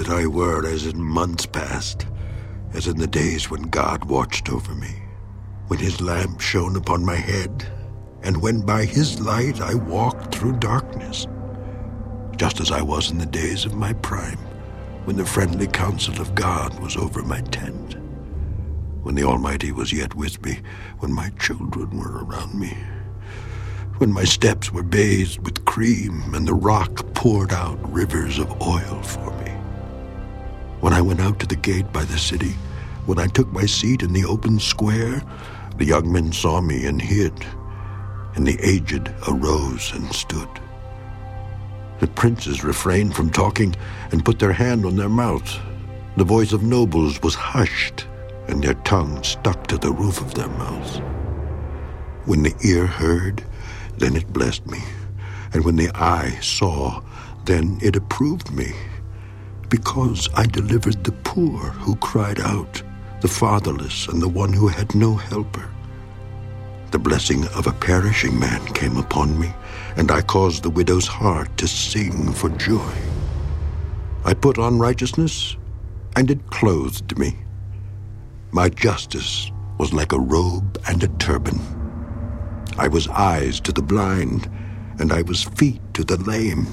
that I were as in months past, as in the days when God watched over me, when his lamp shone upon my head, and when by his light I walked through darkness, just as I was in the days of my prime, when the friendly counsel of God was over my tent, when the Almighty was yet with me, when my children were around me when my steps were bathed with cream and the rock poured out rivers of oil for. When I went out to the gate by the city, when I took my seat in the open square, the young men saw me and hid, and the aged arose and stood. The princes refrained from talking and put their hand on their mouths. The voice of nobles was hushed, and their tongues stuck to the roof of their mouths. When the ear heard, then it blessed me. And when the eye saw, then it approved me. Because I delivered the poor who cried out, the fatherless, and the one who had no helper. The blessing of a perishing man came upon me, and I caused the widow's heart to sing for joy. I put on righteousness, and it clothed me. My justice was like a robe and a turban. I was eyes to the blind, and I was feet to the lame.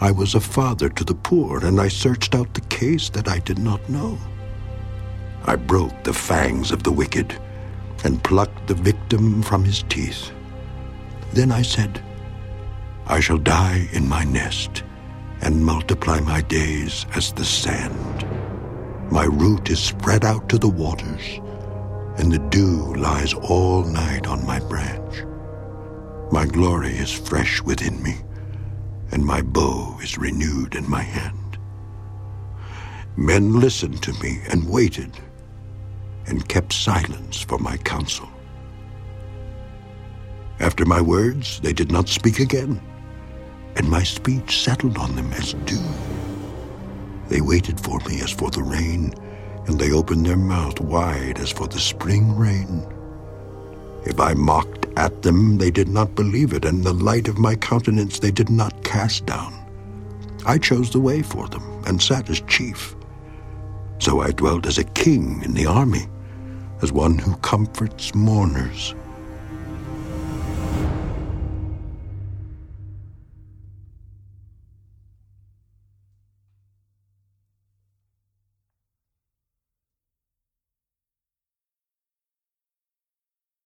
I was a father to the poor, and I searched out the case that I did not know. I broke the fangs of the wicked and plucked the victim from his teeth. Then I said, I shall die in my nest and multiply my days as the sand. My root is spread out to the waters, and the dew lies all night on my branch. My glory is fresh within me, and my bow is renewed in my hand. Men listened to me and waited, and kept silence for my counsel. After my words, they did not speak again, and my speech settled on them as dew. They waited for me as for the rain, and they opened their mouth wide as for the spring rain. If I mocked at them, they did not believe it, and the light of my countenance they did not cast down. I chose the way for them, and sat as chief. So I dwelt as a king in the army, as one who comforts mourners.